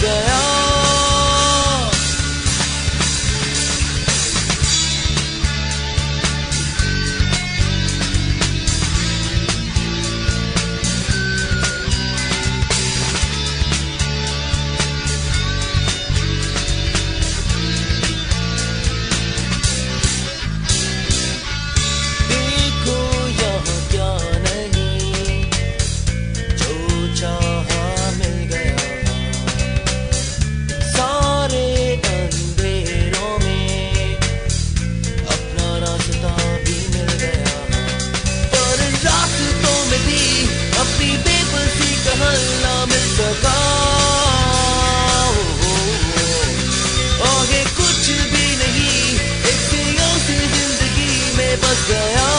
Yeah. گیا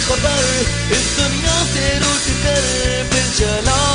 خبر اس دنیا سے روٹ کر پھر چلا